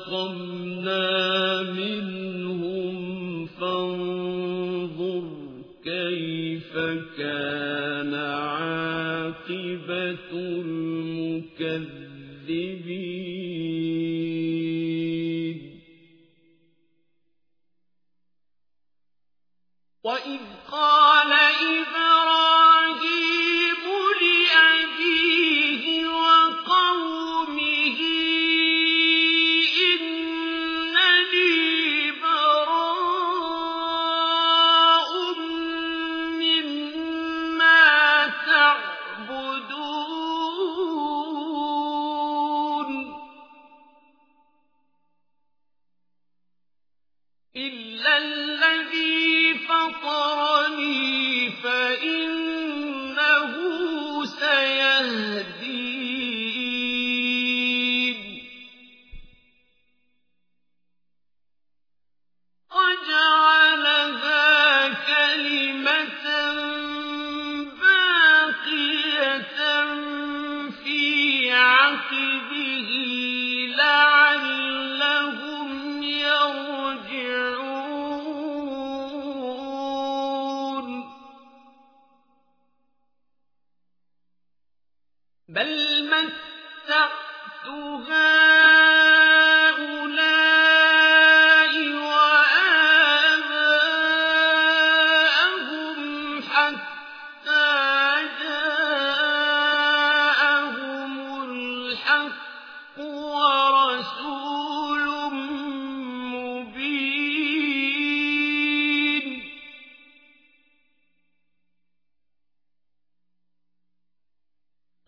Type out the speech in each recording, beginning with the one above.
فَسَقَمْنَا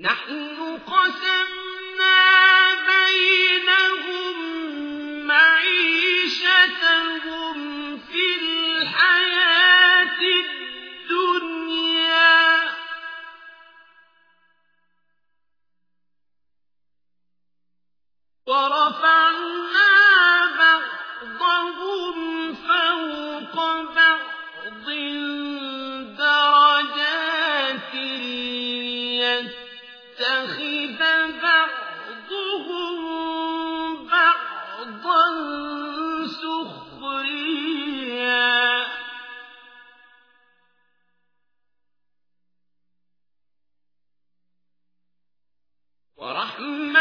نحن قسمنا بين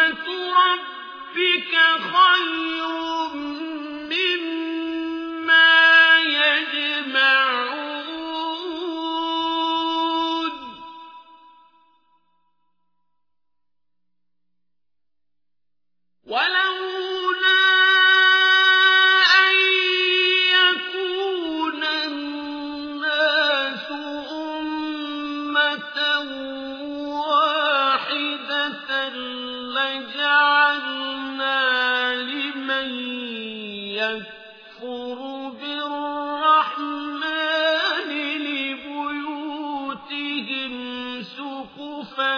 ربك خير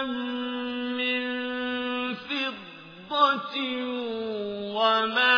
من فضة وما